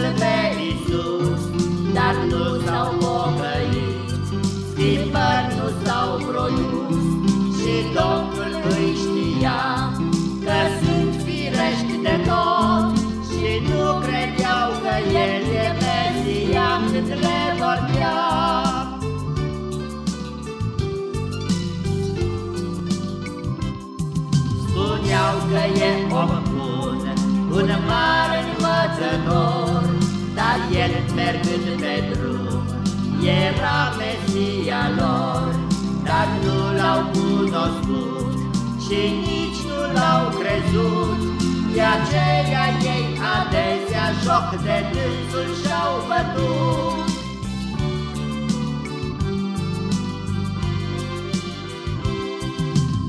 Domnul nu s-au pocăit, nu s-au și Domnul îi știa că sunt firești de tot și nu credeau că e Mesia când le vorbea. Spuneau că e om bun, un mare învățător, el mergând pe drum. Era Mesia lor Dar nu l-au cunoscut Și nici nu l-au crezut. De aceea ei adesea joc de dânsul și-au bătut.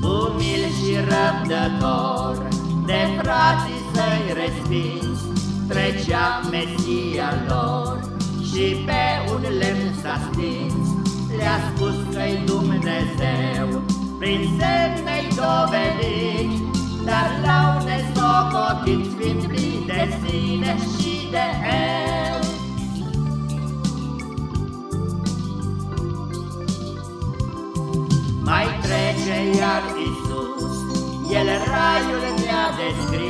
Umil și răbdător De frații săi respins Trecea Mesia lor Și pe un lemn s-a stins. Le-a spus că-i Dumnezeu Prin semne-i dovedit Dar l-au nesocotit Fiind plin de sine și de el. Mai trece iar Isus, El raiul ne-a descris,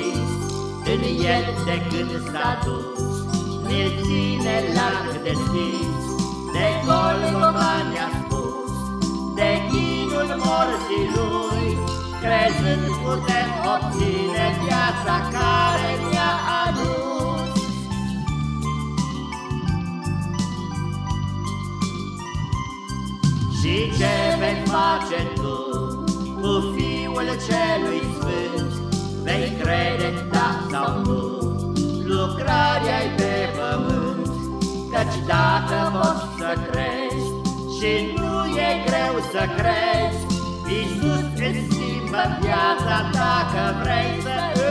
În el de când s-a dus, Ne ține larg deschis, De Golgota ne-a spus, De chinul morții Lui, Crezând putem obține viața care ne-a adus. Și ce vei face tu? Cu Căci dacă poți să crești Și nu e greu să crezi Iisus îți schimbă viața Dacă vrei să